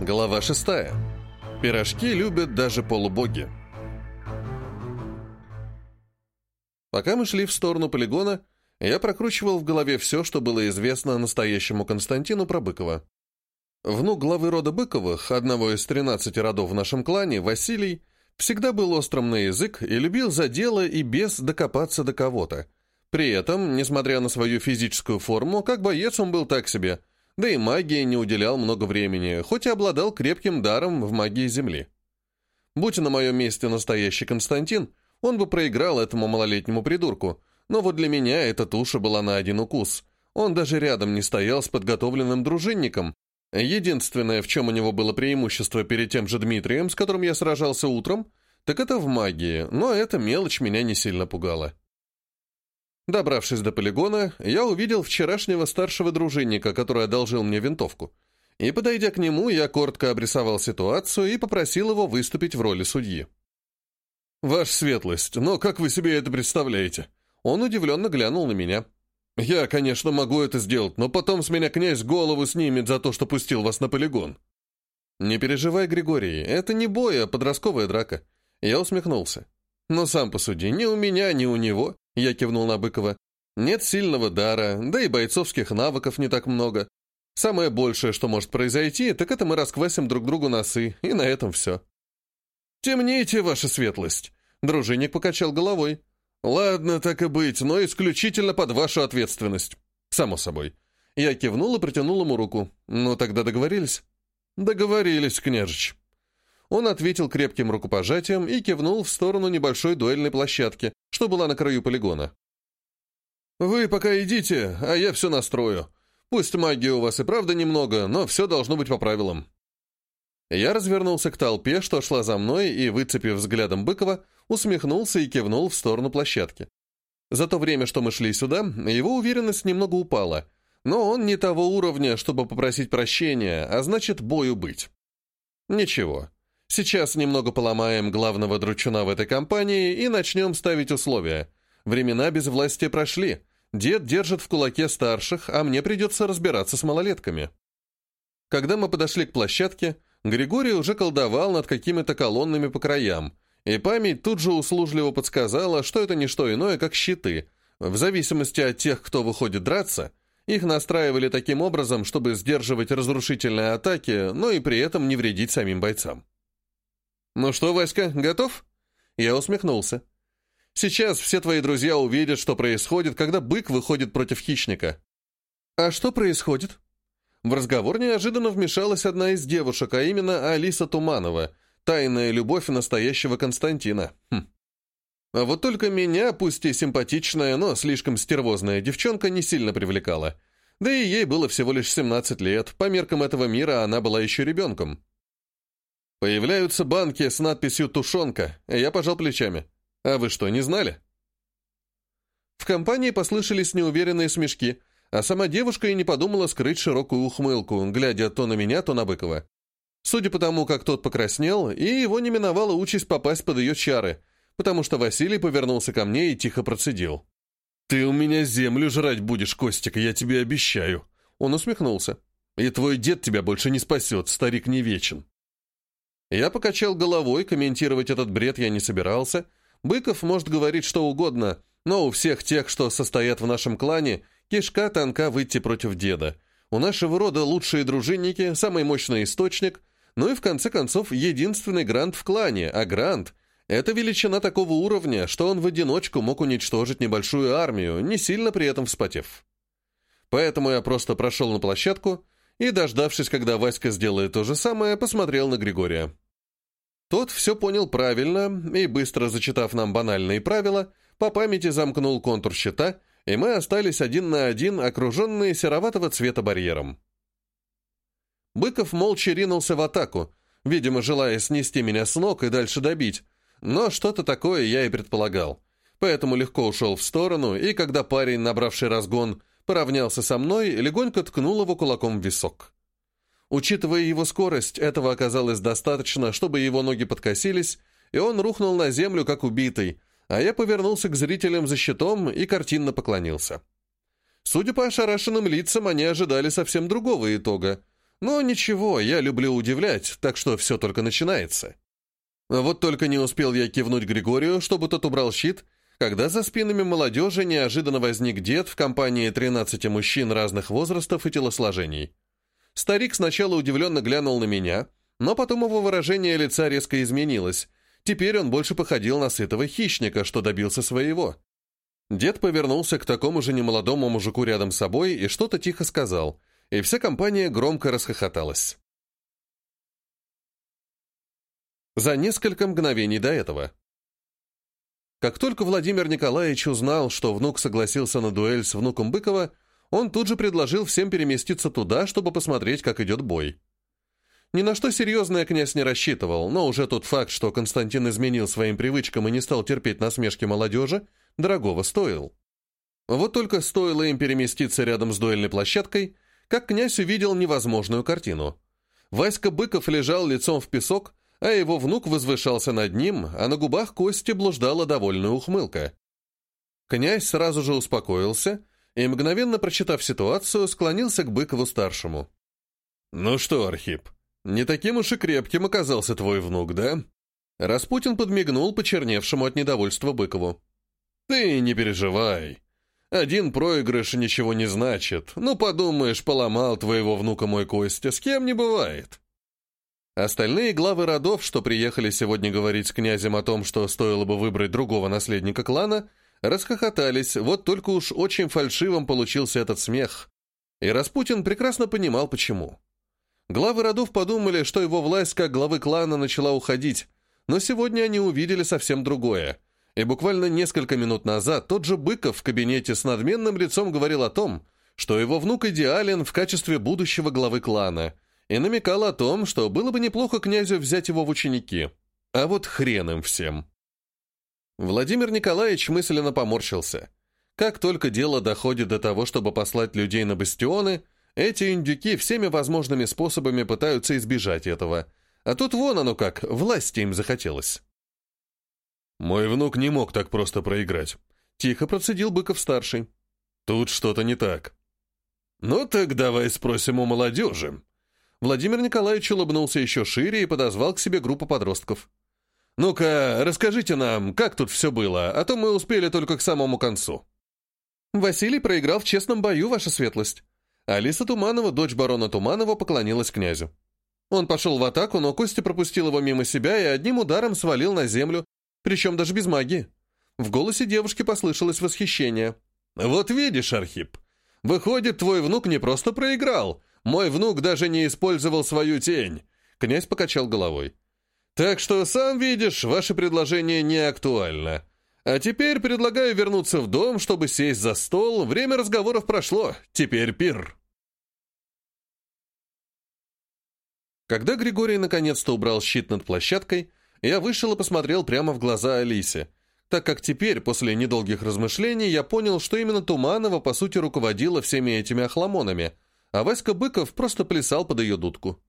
Глава шестая. Пирожки любят даже полубоги. Пока мы шли в сторону полигона, я прокручивал в голове все, что было известно настоящему Константину про Быкова. Внук главы рода Быковых, одного из 13 родов в нашем клане, Василий, всегда был острым на язык и любил за дело и без докопаться до кого-то. При этом, несмотря на свою физическую форму, как боец он был так себе – да и магии не уделял много времени, хоть и обладал крепким даром в магии Земли. Будь на моем месте настоящий Константин, он бы проиграл этому малолетнему придурку, но вот для меня эта туша была на один укус. Он даже рядом не стоял с подготовленным дружинником. Единственное, в чем у него было преимущество перед тем же Дмитрием, с которым я сражался утром, так это в магии, но эта мелочь меня не сильно пугала. Добравшись до полигона, я увидел вчерашнего старшего дружинника, который одолжил мне винтовку. И, подойдя к нему, я коротко обрисовал ситуацию и попросил его выступить в роли судьи. «Ваша светлость, но как вы себе это представляете?» Он удивленно глянул на меня. «Я, конечно, могу это сделать, но потом с меня князь голову снимет за то, что пустил вас на полигон». «Не переживай, Григорий, это не бой, а подростковая драка». Я усмехнулся. «Но сам посуди, ни у меня, ни у него я кивнул на Быкова. Нет сильного дара, да и бойцовских навыков не так много. Самое большее, что может произойти, так это мы расквасим друг другу носы, и на этом все. «Темните, ваша светлость!» Дружинник покачал головой. «Ладно, так и быть, но исключительно под вашу ответственность. Само собой». Я кивнул и протянул ему руку. «Ну, тогда договорились?» «Договорились, княжич». Он ответил крепким рукопожатием и кивнул в сторону небольшой дуэльной площадки, что была на краю полигона. «Вы пока идите, а я все настрою. Пусть магии у вас и правда немного, но все должно быть по правилам». Я развернулся к толпе, что шла за мной, и, выцепив взглядом Быкова, усмехнулся и кивнул в сторону площадки. За то время, что мы шли сюда, его уверенность немного упала, но он не того уровня, чтобы попросить прощения, а значит, бою быть. Ничего, Сейчас немного поломаем главного дручуна в этой компании и начнем ставить условия. Времена без власти прошли. Дед держит в кулаке старших, а мне придется разбираться с малолетками. Когда мы подошли к площадке, Григорий уже колдовал над какими-то колоннами по краям, и память тут же услужливо подсказала, что это не что иное, как щиты. В зависимости от тех, кто выходит драться, их настраивали таким образом, чтобы сдерживать разрушительные атаки, но и при этом не вредить самим бойцам. «Ну что, Васька, готов?» Я усмехнулся. «Сейчас все твои друзья увидят, что происходит, когда бык выходит против хищника». «А что происходит?» В разговор неожиданно вмешалась одна из девушек, а именно Алиса Туманова, тайная любовь настоящего Константина. Хм. А вот только меня, пусть и симпатичная, но слишком стервозная девчонка, не сильно привлекала. Да и ей было всего лишь 17 лет, по меркам этого мира она была еще ребенком. Появляются банки с надписью «Тушенка», я пожал плечами. А вы что, не знали? В компании послышались неуверенные смешки, а сама девушка и не подумала скрыть широкую ухмылку, глядя то на меня, то на Быкова. Судя по тому, как тот покраснел, и его не миновала участь попасть под ее чары, потому что Василий повернулся ко мне и тихо процедил. «Ты у меня землю жрать будешь, Костик, я тебе обещаю». Он усмехнулся. «И твой дед тебя больше не спасет, старик не вечен». Я покачал головой, комментировать этот бред я не собирался. Быков может говорить что угодно, но у всех тех, что состоят в нашем клане, кишка тонка выйти против деда. У нашего рода лучшие дружинники, самый мощный источник, ну и в конце концов единственный грант в клане, а грант — это величина такого уровня, что он в одиночку мог уничтожить небольшую армию, не сильно при этом вспотев. Поэтому я просто прошел на площадку, и, дождавшись, когда Васька сделает то же самое, посмотрел на Григория. Тот все понял правильно и, быстро зачитав нам банальные правила, по памяти замкнул контур щита, и мы остались один на один, окруженные сероватого цвета барьером. Быков молча ринулся в атаку, видимо, желая снести меня с ног и дальше добить, но что-то такое я и предполагал, поэтому легко ушел в сторону, и когда парень, набравший разгон, поравнялся со мной, легонько ткнул его кулаком в висок. Учитывая его скорость, этого оказалось достаточно, чтобы его ноги подкосились, и он рухнул на землю, как убитый, а я повернулся к зрителям за щитом и картинно поклонился. Судя по ошарашенным лицам, они ожидали совсем другого итога, Но ничего, я люблю удивлять, так что все только начинается. Вот только не успел я кивнуть Григорию, чтобы тот убрал щит, когда за спинами молодежи неожиданно возник дед в компании 13 мужчин разных возрастов и телосложений. Старик сначала удивленно глянул на меня, но потом его выражение лица резко изменилось. Теперь он больше походил на сытого хищника, что добился своего. Дед повернулся к такому же немолодому мужику рядом с собой и что-то тихо сказал, и вся компания громко расхохоталась. За несколько мгновений до этого. Как только Владимир Николаевич узнал, что внук согласился на дуэль с внуком Быкова, он тут же предложил всем переместиться туда, чтобы посмотреть, как идет бой. Ни на что серьезное князь не рассчитывал, но уже тот факт, что Константин изменил своим привычкам и не стал терпеть насмешки молодежи, дорогого стоил. Вот только стоило им переместиться рядом с дуэльной площадкой, как князь увидел невозможную картину. Васька Быков лежал лицом в песок, а его внук возвышался над ним, а на губах Кости блуждала довольная ухмылка. Князь сразу же успокоился и, мгновенно прочитав ситуацию, склонился к Быкову-старшему. «Ну что, Архип, не таким уж и крепким оказался твой внук, да?» Распутин подмигнул почерневшему от недовольства Быкову. «Ты не переживай. Один проигрыш ничего не значит. Ну, подумаешь, поломал твоего внука мой Костя, с кем не бывает». Остальные главы родов, что приехали сегодня говорить с князем о том, что стоило бы выбрать другого наследника клана, расхохотались, вот только уж очень фальшивым получился этот смех. И Распутин прекрасно понимал, почему. Главы родов подумали, что его власть как главы клана начала уходить, но сегодня они увидели совсем другое. И буквально несколько минут назад тот же Быков в кабинете с надменным лицом говорил о том, что его внук идеален в качестве будущего главы клана – и намекал о том, что было бы неплохо князю взять его в ученики. А вот хрен им всем. Владимир Николаевич мысленно поморщился. Как только дело доходит до того, чтобы послать людей на бастионы, эти индюки всеми возможными способами пытаются избежать этого. А тут вон оно как, власти им захотелось. «Мой внук не мог так просто проиграть», — тихо процедил Быков-старший. «Тут что-то не так». «Ну так давай спросим у молодежи», Владимир Николаевич улыбнулся еще шире и подозвал к себе группу подростков. «Ну-ка, расскажите нам, как тут все было, а то мы успели только к самому концу». «Василий проиграл в честном бою, ваша светлость». Алиса Туманова, дочь барона Туманова, поклонилась князю. Он пошел в атаку, но Костя пропустил его мимо себя и одним ударом свалил на землю, причем даже без магии. В голосе девушки послышалось восхищение. «Вот видишь, Архип, выходит, твой внук не просто проиграл, мой внук даже не использовал свою тень. Князь покачал головой. Так что, сам видишь, ваше предложение не актуально. А теперь предлагаю вернуться в дом, чтобы сесть за стол. Время разговоров прошло. Теперь пир. Когда Григорий наконец-то убрал щит над площадкой, я вышел и посмотрел прямо в глаза Алисе, так как теперь, после недолгих размышлений, я понял, что именно Туманова, по сути, руководила всеми этими охламонами — а Васька Быков просто плясал под ее дудку.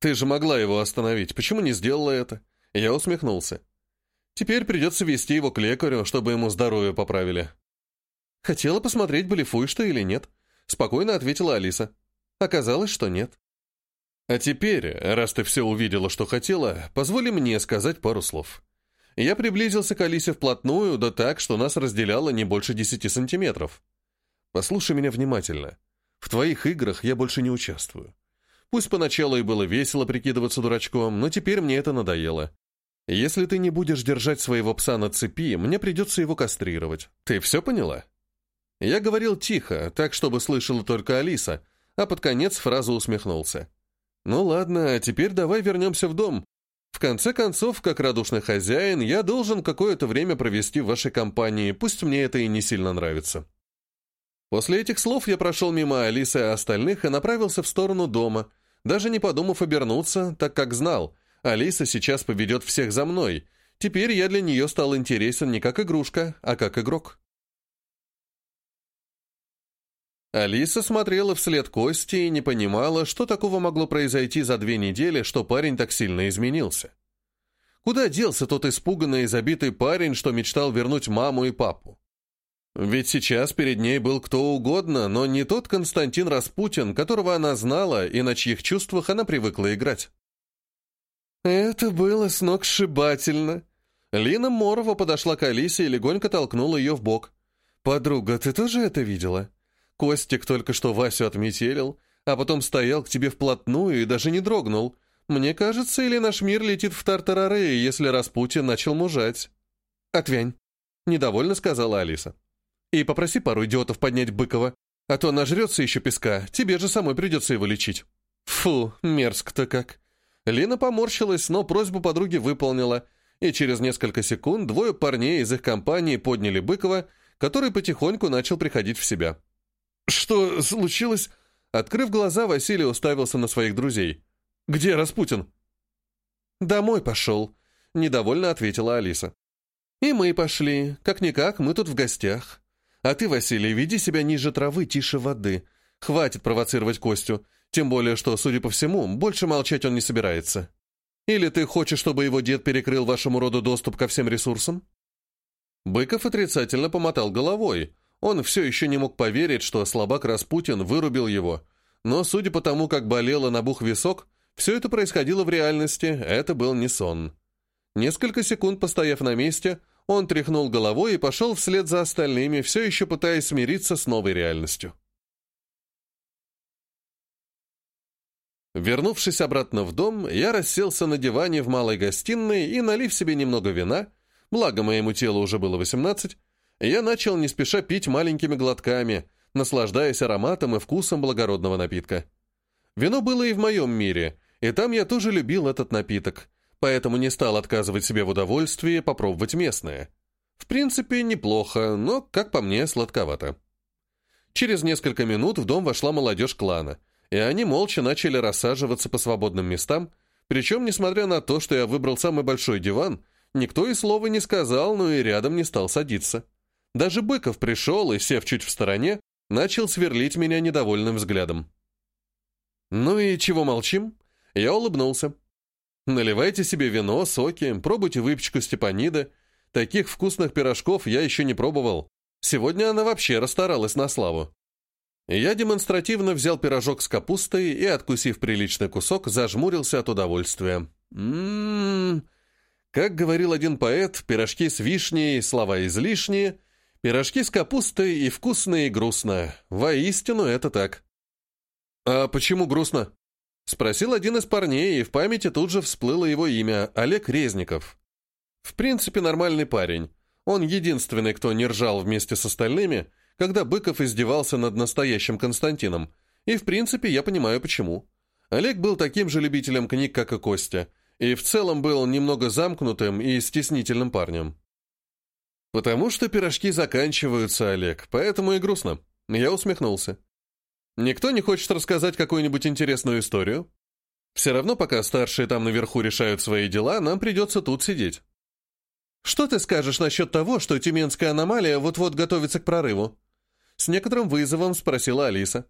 «Ты же могла его остановить, почему не сделала это?» Я усмехнулся. «Теперь придется вести его к лекарю, чтобы ему здоровье поправили». «Хотела посмотреть, блефуешь ты или нет», — спокойно ответила Алиса. Оказалось, что нет. «А теперь, раз ты все увидела, что хотела, позволи мне сказать пару слов». Я приблизился к Алисе вплотную, да так, что нас разделяло не больше десяти сантиметров. «Послушай меня внимательно. В твоих играх я больше не участвую. Пусть поначалу и было весело прикидываться дурачком, но теперь мне это надоело. Если ты не будешь держать своего пса на цепи, мне придется его кастрировать. Ты все поняла?» Я говорил тихо, так, чтобы слышала только Алиса, а под конец фразу усмехнулся. «Ну ладно, а теперь давай вернемся в дом. В конце концов, как радушный хозяин, я должен какое-то время провести в вашей компании, пусть мне это и не сильно нравится». После этих слов я прошел мимо Алисы и остальных и направился в сторону дома, даже не подумав обернуться, так как знал, Алиса сейчас поведет всех за мной. Теперь я для нее стал интересен не как игрушка, а как игрок. Алиса смотрела вслед Кости и не понимала, что такого могло произойти за две недели, что парень так сильно изменился. Куда делся тот испуганный и забитый парень, что мечтал вернуть маму и папу? Ведь сейчас перед ней был кто угодно, но не тот Константин Распутин, которого она знала и на чьих чувствах она привыкла играть. Это было сногсшибательно. Лина Морова подошла к Алисе и легонько толкнула ее в бок. «Подруга, ты тоже это видела? Костик только что Васю отметелил, а потом стоял к тебе вплотную и даже не дрогнул. Мне кажется, или наш мир летит в тартарары, если Распутин начал мужать». «Отвянь», — недовольно сказала Алиса. «И попроси пару идиотов поднять Быкова, а то нажрется еще песка, тебе же самой придется его лечить». «Фу, мерзко-то как». Лина поморщилась, но просьбу подруги выполнила, и через несколько секунд двое парней из их компании подняли Быкова, который потихоньку начал приходить в себя. «Что случилось?» Открыв глаза, Василий уставился на своих друзей. «Где Распутин?» «Домой пошел», — недовольно ответила Алиса. «И мы пошли. Как-никак, мы тут в гостях. А ты, Василий, веди себя ниже травы, тише воды. Хватит провоцировать Костю. Тем более, что, судя по всему, больше молчать он не собирается. Или ты хочешь, чтобы его дед перекрыл вашему роду доступ ко всем ресурсам?» Быков отрицательно помотал головой. Он все еще не мог поверить, что слабак Распутин вырубил его. Но, судя по тому, как болело набух висок, все это происходило в реальности, это был не сон. Несколько секунд постояв на месте, он тряхнул головой и пошел вслед за остальными, все еще пытаясь смириться с новой реальностью. Вернувшись обратно в дом, я расселся на диване в малой гостиной и, налив себе немного вина, благо моему телу уже было 18, я начал не спеша пить маленькими глотками, наслаждаясь ароматом и вкусом благородного напитка. Вино было и в моем мире, и там я тоже любил этот напиток, поэтому не стал отказывать себе в удовольствии попробовать местное. В принципе, неплохо, но, как по мне, сладковато. Через несколько минут в дом вошла молодежь клана — и они молча начали рассаживаться по свободным местам, причем, несмотря на то, что я выбрал самый большой диван, никто и слова не сказал, но и рядом не стал садиться. Даже Быков пришел и, сев чуть в стороне, начал сверлить меня недовольным взглядом. «Ну и чего молчим?» Я улыбнулся. «Наливайте себе вино, соки, пробуйте выпечку Степанида. Таких вкусных пирожков я еще не пробовал. Сегодня она вообще расстаралась на славу». Я демонстративно взял пирожок с капустой и, откусив приличный кусок, зажмурился от удовольствия. Ммм... Как говорил один поэт, пирожки с вишней, слова излишние, пирожки с капустой и вкусно, и грустно. Воистину это так. «А почему грустно?» Спросил один из парней, и в памяти тут же всплыло его имя — Олег Резников. В принципе, нормальный парень. Он единственный, кто не ржал вместе с остальными — когда Быков издевался над настоящим Константином, и в принципе я понимаю почему. Олег был таким же любителем книг, как и Костя, и в целом был немного замкнутым и стеснительным парнем. «Потому что пирожки заканчиваются, Олег, поэтому и грустно». Я усмехнулся. «Никто не хочет рассказать какую-нибудь интересную историю? Все равно, пока старшие там наверху решают свои дела, нам придется тут сидеть». «Что ты скажешь насчет того, что Тюменская аномалия вот-вот готовится к прорыву?» С некоторым вызовом спросила Алиса.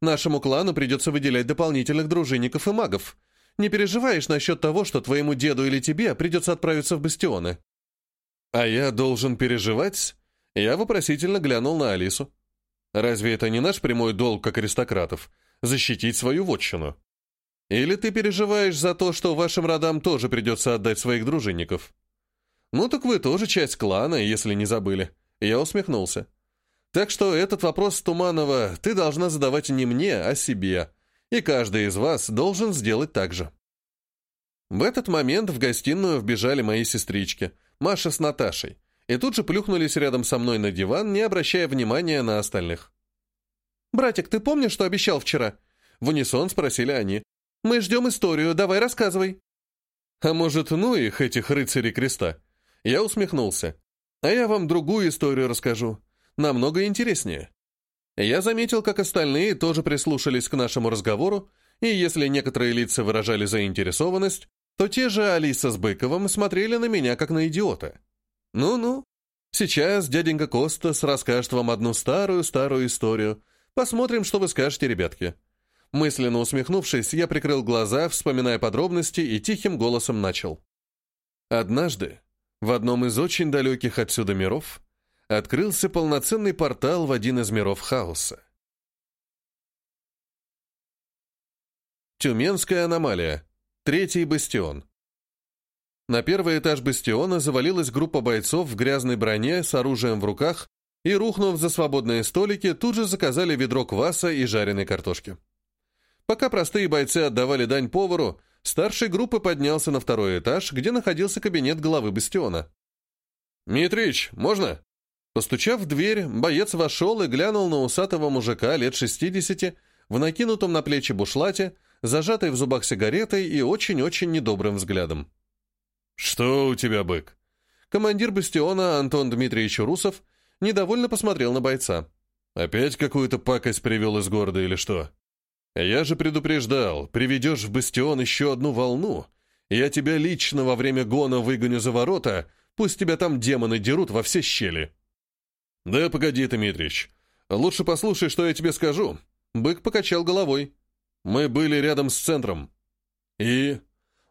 «Нашему клану придется выделять дополнительных дружинников и магов. Не переживаешь насчет того, что твоему деду или тебе придется отправиться в бастионы?» «А я должен переживать?» Я вопросительно глянул на Алису. «Разве это не наш прямой долг, как аристократов, защитить свою вотчину? Или ты переживаешь за то, что вашим родам тоже придется отдать своих дружинников?» «Ну так вы тоже часть клана, если не забыли». Я усмехнулся. Так что этот вопрос Туманова ты должна задавать не мне, а себе. И каждый из вас должен сделать так же. В этот момент в гостиную вбежали мои сестрички, Маша с Наташей, и тут же плюхнулись рядом со мной на диван, не обращая внимания на остальных. «Братик, ты помнишь, что обещал вчера?» В унисон спросили они. «Мы ждем историю, давай рассказывай». «А может, ну их, этих рыцарей креста?» Я усмехнулся. «А я вам другую историю расскажу намного интереснее. Я заметил, как остальные тоже прислушались к нашему разговору, и если некоторые лица выражали заинтересованность, то те же Алиса с Быковым смотрели на меня, как на идиота. Ну-ну, сейчас дяденька Костас расскажет вам одну старую-старую историю. Посмотрим, что вы скажете, ребятки. Мысленно усмехнувшись, я прикрыл глаза, вспоминая подробности, и тихим голосом начал. Однажды, в одном из очень далеких отсюда миров, открылся полноценный портал в один из миров хаоса. Тюменская аномалия. Третий бастион. На первый этаж бастиона завалилась группа бойцов в грязной броне с оружием в руках и, рухнув за свободные столики, тут же заказали ведро кваса и жареной картошки. Пока простые бойцы отдавали дань повару, старший группы поднялся на второй этаж, где находился кабинет главы бастиона. «Митрич, можно?» Постучав в дверь, боец вошел и глянул на усатого мужика лет шестидесяти в накинутом на плечи бушлате, зажатой в зубах сигаретой и очень-очень недобрым взглядом. «Что у тебя, бык?» Командир бастиона Антон Дмитриевич Русов недовольно посмотрел на бойца. «Опять какую-то пакость привел из города или что? Я же предупреждал, приведешь в бастион еще одну волну, я тебя лично во время гона выгоню за ворота, пусть тебя там демоны дерут во все щели». «Да погоди, Дмитрич, лучше послушай, что я тебе скажу». Бык покачал головой. Мы были рядом с центром. И...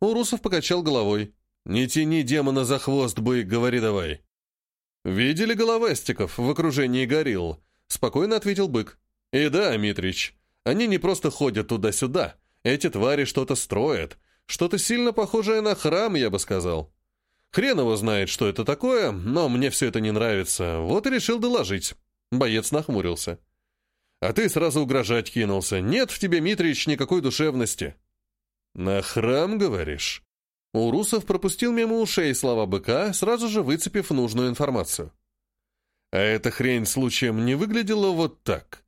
Урусов покачал головой. «Не тяни демона за хвост, бык, говори давай». «Видели головастиков в окружении горилл?» Спокойно ответил бык. «И да, Митрич, они не просто ходят туда-сюда. Эти твари что-то строят. Что-то сильно похожее на храм, я бы сказал. Хрен его знает, что это такое, но мне все это не нравится. Вот и решил доложить». Боец нахмурился. А ты сразу угрожать кинулся. Нет в тебе, Митрич, никакой душевности. На храм, говоришь? Урусов пропустил мимо ушей слова быка, сразу же выцепив нужную информацию. А эта хрень случаем не выглядела вот так.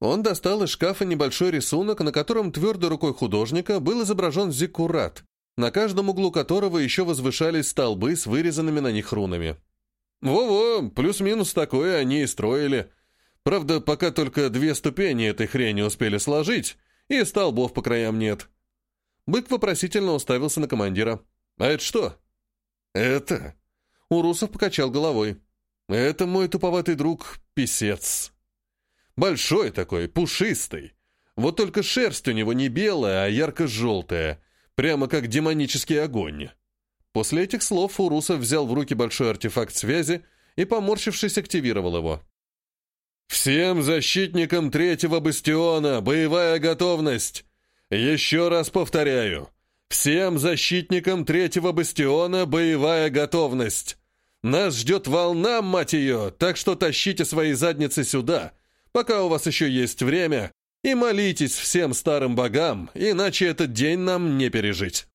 Он достал из шкафа небольшой рисунок, на котором твердой рукой художника был изображен зиккурат, на каждом углу которого еще возвышались столбы с вырезанными на них рунами. Во-во, плюс-минус такое они и строили — Правда, пока только две ступени этой хрени успели сложить, и столбов по краям нет. Бык вопросительно уставился на командира. «А это что?» «Это...» Урусов покачал головой. «Это мой туповатый друг, писец. Большой такой, пушистый. Вот только шерсть у него не белая, а ярко-желтая, прямо как демонический огонь». После этих слов Урусов взял в руки большой артефакт связи и, поморщившись, активировал его. «Всем защитникам третьего бастиона боевая готовность! Еще раз повторяю, всем защитникам третьего бастиона боевая готовность! Нас ждет волна, мать ее, так что тащите свои задницы сюда, пока у вас еще есть время, и молитесь всем старым богам, иначе этот день нам не пережить!»